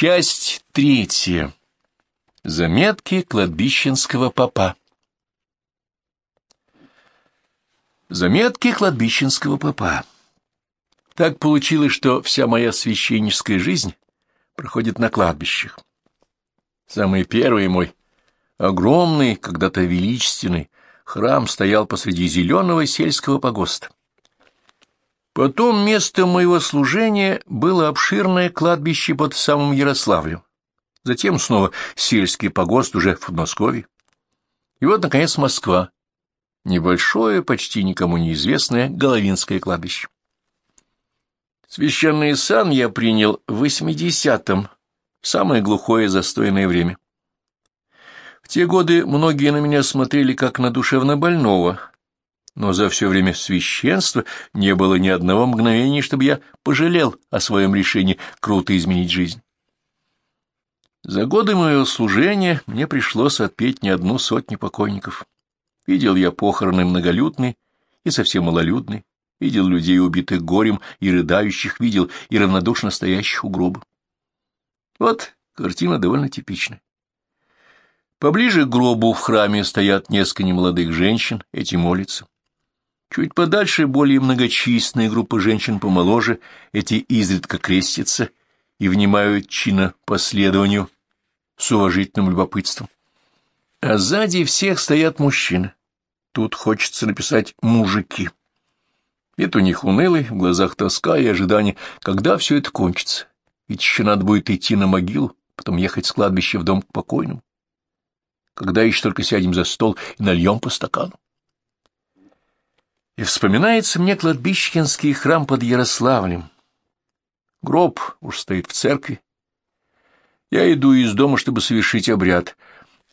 Часть третья. Заметки кладбищенского попа. Заметки кладбищенского попа. Так получилось, что вся моя священническая жизнь проходит на кладбищах. Самый первый мой огромный, когда-то величественный, храм стоял посреди зеленого сельского погоста. Потом местом моего служения было обширное кладбище под самым Ярославлем. Затем снова сельский погост уже в Подмосковье. И вот, наконец, Москва. Небольшое, почти никому неизвестное Головинское кладбище. Священный сан я принял в 80-м, самое глухое застойное время. В те годы многие на меня смотрели как на душевнобольного, но за все время священства не было ни одного мгновения, чтобы я пожалел о своем решении круто изменить жизнь. За годы моего служения мне пришлось отпеть не одну сотню покойников. Видел я похороны многолюдные и совсем малолюдные, видел людей, убитых горем и рыдающих, видел и равнодушно стоящих у гроба. Вот картина довольно типичная. Поближе к гробу в храме стоят несколько немолодых женщин, эти молятся. Чуть подальше более многочисленные группы женщин помоложе, эти изредка крестятся и внимают чина последованию с уважительным любопытством. А сзади всех стоят мужчины. Тут хочется написать «мужики». Вид у них унылый, в глазах тоска и ожидание, когда все это кончится. Ведь еще надо будет идти на могилу, потом ехать с кладбища в дом к покойному. Когда еще только сядем за стол и нальем по стакану. И вспоминается мне кладбищенский храм под Ярославлем. Гроб уж стоит в церкви. Я иду из дома, чтобы совершить обряд,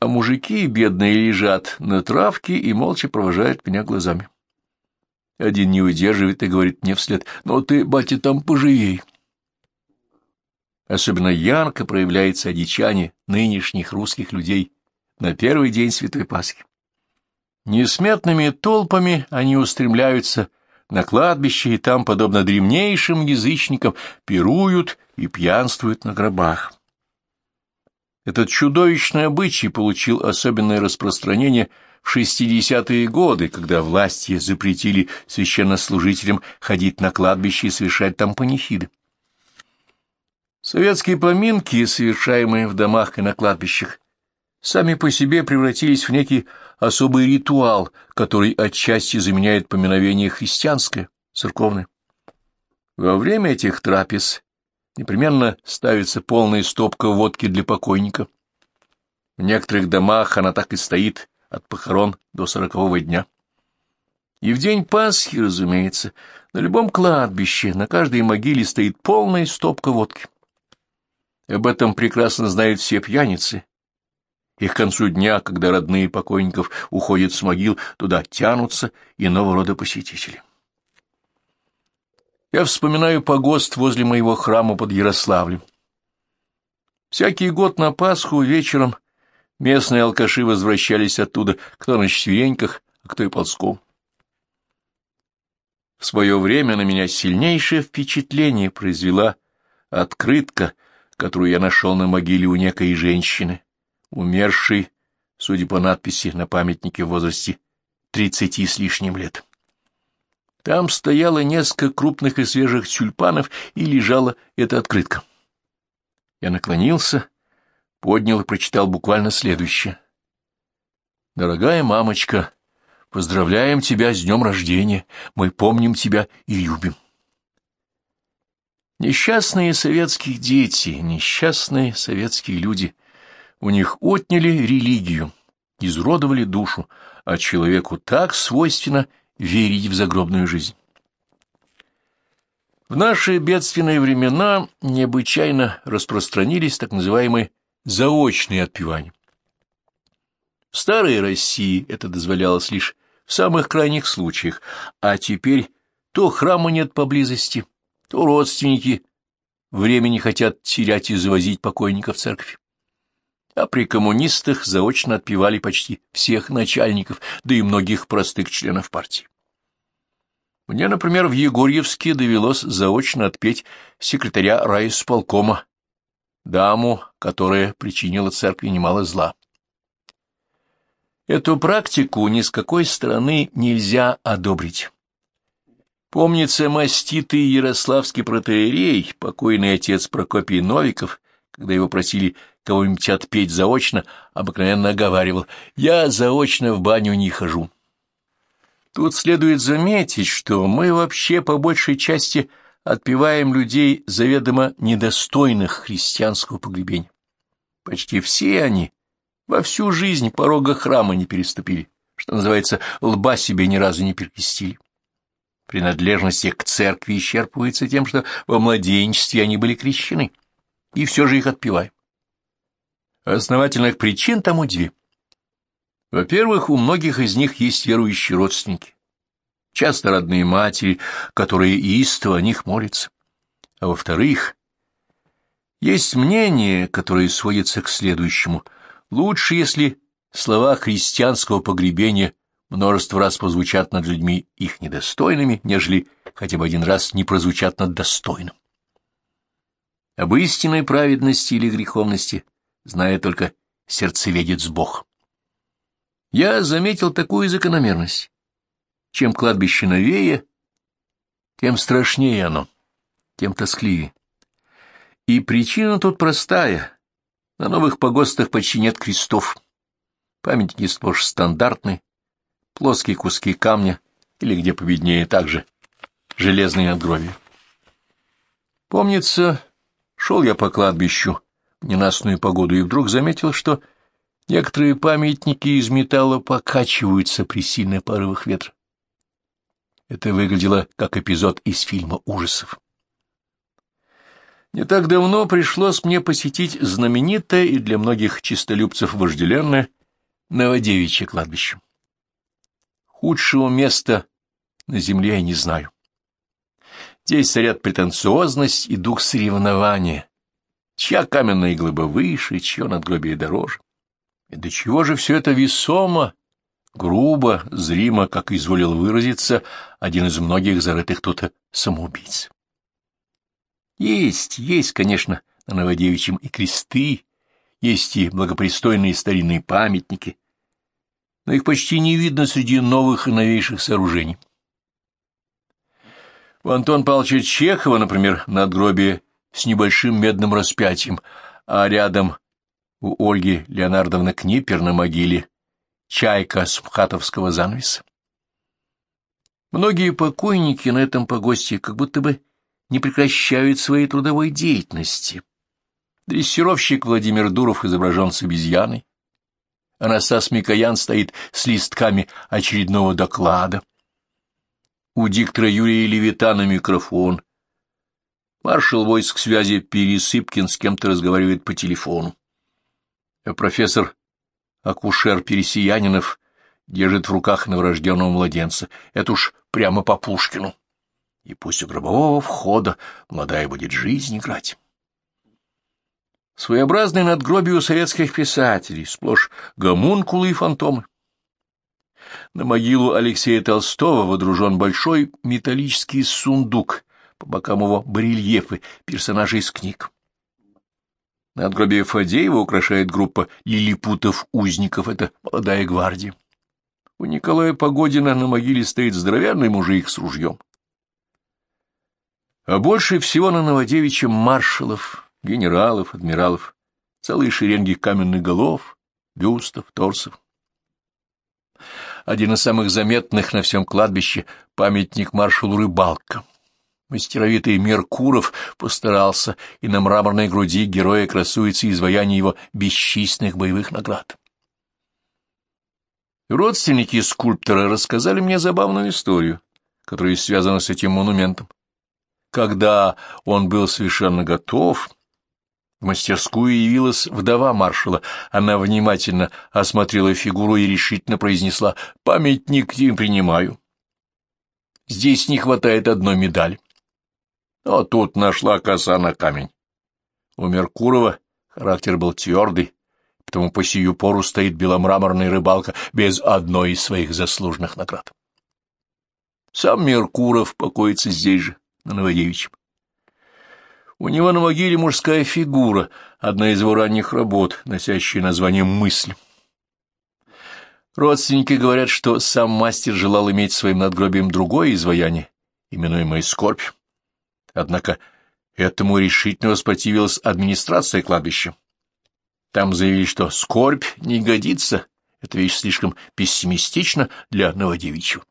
а мужики бедные лежат на травке и молча провожают меня глазами. Один не удерживает и говорит мне вслед, «Ну ты, батя, там поживей». Особенно ярко проявляется одичание нынешних русских людей на первый день Святой Пасхи. Несметными толпами они устремляются на кладбище и там, подобно древнейшим язычникам, пируют и пьянствуют на гробах. Этот чудовищный обычай получил особенное распространение в 60-е годы, когда власти запретили священнослужителям ходить на кладбище и совершать там панихиды. Советские поминки, совершаемые в домах и на кладбищах, сами по себе превратились в некий особый ритуал, который отчасти заменяет поминовение христианское, церковное. Во время этих трапез непременно ставится полная стопка водки для покойника. В некоторых домах она так и стоит от похорон до сорокового дня. И в день Пасхи, разумеется, на любом кладбище, на каждой могиле стоит полная стопка водки. Об этом прекрасно знают все пьяницы, и к концу дня, когда родные покойников уходят с могил, туда тянутся иного рода посетители. Я вспоминаю погост возле моего храма под Ярославлем. Всякий год на Пасху вечером местные алкаши возвращались оттуда, кто на четвереньках, а кто и ползком. В свое время на меня сильнейшее впечатление произвела открытка, которую я нашел на могиле у некой женщины, умерший, судя по надписи на памятнике в возрасте тридцати с лишним лет. Там стояло несколько крупных и свежих тюльпанов, и лежала эта открытка. Я наклонился, поднял и прочитал буквально следующее. «Дорогая мамочка, поздравляем тебя с днем рождения, мы помним тебя и любим». Несчастные советские дети, несчастные советские люди у них отняли религию, изуродовали душу, а человеку так свойственно верить в загробную жизнь. В наши бедственные времена необычайно распространились так называемые заочные отпевания. В старой России это дозволялось лишь в самых крайних случаях, а теперь то храма нет поблизости, то родственники времени хотят терять и завозить покойника в церковь а при коммунистах заочно отпевали почти всех начальников, да и многих простых членов партии. Мне, например, в Егорьевске довелось заочно отпеть секретаря райисполкома даму, которая причинила церкви немало зла. Эту практику ни с какой стороны нельзя одобрить. Помнится, маститый ярославский протеерей, покойный отец Прокопий Новиков, когда его просили кого-нибудь отпеть заочно, обыкновенно оговаривал «Я заочно в баню не хожу». Тут следует заметить, что мы вообще по большей части отпеваем людей заведомо недостойных христианского погребения. Почти все они во всю жизнь порога храма не переступили, что называется, лба себе ни разу не перекрестили. Принадлежность к церкви исчерпывается тем, что во младенчестве они были крещены, и все же их отпеваем. Основательных причин тому две. Во-первых, у многих из них есть верующие родственники, часто родные матери, которые истово о них молятся. А во-вторых, есть мнение, которое сводится к следующему. Лучше, если слова христианского погребения множество раз прозвучат над людьми их недостойными, нежели хотя бы один раз не прозвучат над достойным. Об истинной праведности или греховности знает только сердцеведец Бог. Я заметил такую закономерность. Чем кладбище новее, тем страшнее оно, тем тоскливее. И причина тут простая. На новых погостах почти нет крестов. Памятники сплошь стандартные, плоские куски камня или, где победнее, также железные надгробия. Помнится, шел я по кладбищу в ненастную погоду и вдруг заметил, что некоторые памятники из металла покачиваются при сильных порывах ветра. Это выглядело как эпизод из фильма ужасов. Не так давно пришлось мне посетить знаменитое и для многих чистолюбцев вожделенное Новодевичье кладбище. Худшего места на земле я не знаю. Здесь царят претенциозность и дух соревнования. Чья каменная глыба выше, чье надгробие дороже. И до чего же все это весомо, грубо, зримо, как изволил выразиться один из многих зарытых тут самоубийц. Есть, есть, конечно, на Новодевичьем и кресты, есть и благопристойные старинные памятники, но их почти не видно среди новых и новейших сооружений. У Антона Павловича Чехова, например, надгробие с небольшим медным распятием, а рядом у Ольги Леонардовны Книпер на могиле чайка с мхатовского занавеса. Многие покойники на этом погосте как будто бы не прекращают своей трудовой деятельности. Дрессировщик Владимир Дуров изображен с обезьяной, Анастас Микоян стоит с листками очередного доклада. У диктора Юрия Левитана микрофон. Маршал войск связи Пересыпкин с кем-то разговаривает по телефону. Профессор Акушер Пересиянинов держит в руках новорожденного младенца. Это уж прямо по Пушкину. И пусть у гробового входа молодая будет жизнь играть. Своеобразное надгробие у советских писателей, сплошь гомункулы и фантомы. На могилу Алексея Толстого водружен большой металлический сундук, по бокам его барельефы, персонажей из книг. Надгробие Фадеева украшает группа лилипутов-узников, это молодая гвардия. У Николая Погодина на могиле стоит здоровянный мужик с ружьем. А больше всего на Новодевичьем маршалов, генералов, адмиралов, целые шеренги каменных голов, бюстов, торсов. Один из самых заметных на всем кладбище — памятник маршалу Рыбалка. Мастеровитый Меркуров постарался, и на мраморной груди героя красуется изваяние его бесчисленных боевых наград. Родственники скульптора рассказали мне забавную историю, которая связана с этим монументом. Когда он был совершенно готов, в мастерскую явилась вдова маршала. Она внимательно осмотрела фигуру и решительно произнесла «Памятник не принимаю. Здесь не хватает одной медали». Но тут нашла коса на камень. У Меркурова характер был твердый, потому по сию пору стоит беломраморная рыбалка без одной из своих заслуженных наград. Сам Меркуров покоится здесь же, на Новодевичьем. У него на могиле мужская фигура, одна из его ранних работ, носящая название «Мысль». Родственники говорят, что сам мастер желал иметь своим надгробием другое изваяние, именуемое «Скорбь». Однако этому решительно воспротивилась администрация кладбища. Там заявили, что скорбь не годится, эта вещь слишком пессимистична для Новодевичьего.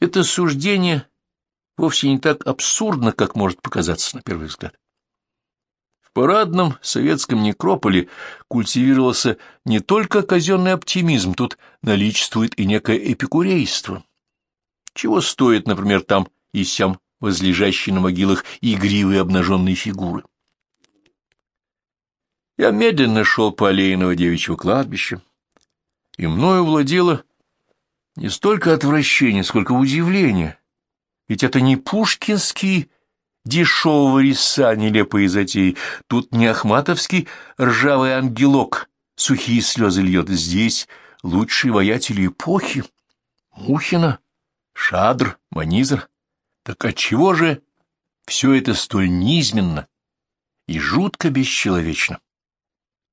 Это суждение вовсе не так абсурдно, как может показаться на первый взгляд. В парадном советском некрополе культивировался не только казенный оптимизм, тут наличествует и некое эпикурейство. Чего стоит, например, там и сям возлежащие на могилах игривые обнаженные фигуры. Я медленно шел по аллейного девичьего кладбища, и мною владело не столько отвращение, сколько удивление. Ведь это не пушкинский дешевого риса нелепые затеи, тут не ахматовский ржавый ангелок сухие слезы льет, здесь лучшие воятели эпохи. Мухина, Шадр, Манизр. Так отчего же все это столь низменно и жутко бесчеловечно?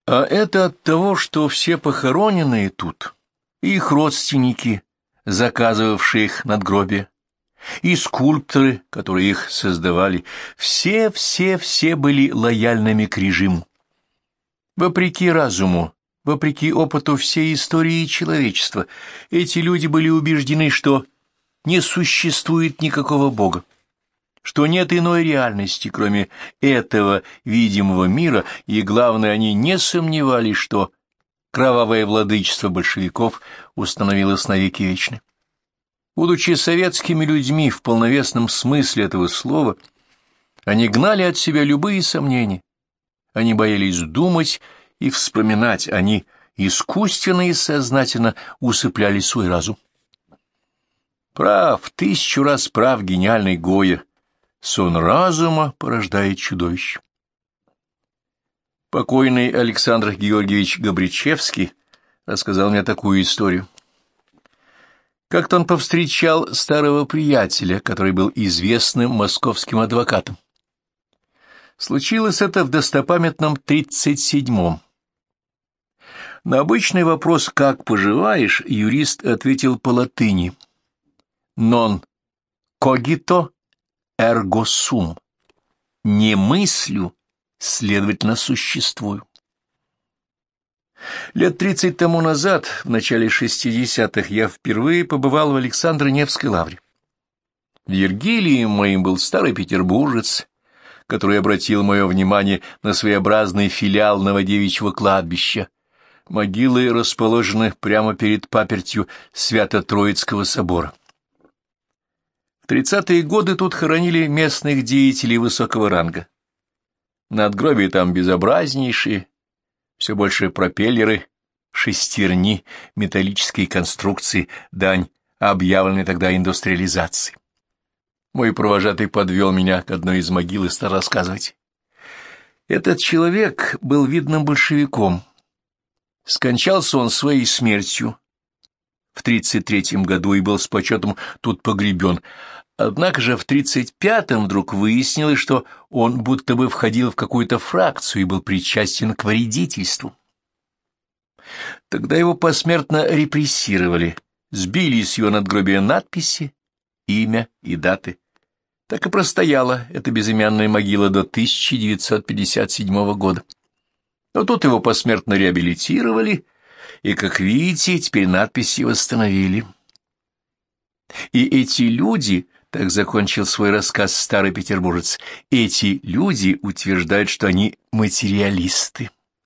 А это от того, что все похороненные тут, их родственники, заказывавшие их надгробие, и скульпторы, которые их создавали, все-все-все были лояльными к режиму. Вопреки разуму, вопреки опыту всей истории человечества, эти люди были убеждены, что не существует никакого Бога что нет иной реальности, кроме этого видимого мира, и, главное, они не сомневались, что кровавое владычество большевиков установилось навеки вечны. Будучи советскими людьми в полновесном смысле этого слова, они гнали от себя любые сомнения, они боялись думать и вспоминать, они искусственно и сознательно усыпляли свой разум. Прав, тысячу раз прав гениальный Гоя, Сон разума порождает чудовище. Покойный Александр Георгиевич Габричевский рассказал мне такую историю. Как-то он повстречал старого приятеля, который был известным московским адвокатом. Случилось это в достопамятном 37-м. На обычный вопрос «как поживаешь?» юрист ответил по латыни «non cogito эрго сум. Не мыслю, следовательно, существую. Лет тридцать тому назад, в начале шестидесятых, я впервые побывал в Александро-Невской лавре. Вергилием моим был старый петербуржец, который обратил мое внимание на своеобразный филиал Новодевичьего кладбища. Могилы расположены прямо перед папертью Свято-Троицкого собора. В тридцатые годы тут хоронили местных деятелей высокого ранга. Надгробия там безобразнейшие, все больше пропеллеры, шестерни, металлические конструкции, дань объявленной тогда индустриализации. Мой провожатый подвел меня к одной из могил и стал рассказывать. Этот человек был видным большевиком. Скончался он своей смертью в 33 году и был с почетом тут погребен, Однако же в 35-м вдруг выяснилось, что он будто бы входил в какую-то фракцию и был причастен к вредительству. Тогда его посмертно репрессировали, сбили с его надгробия надписи, имя и даты. Так и простояла эта безымянная могила до 1957 года. Но тут его посмертно реабилитировали, и, как видите, теперь надписи восстановили. И эти люди так закончил свой рассказ старый петербуржец. Эти люди утверждают, что они материалисты.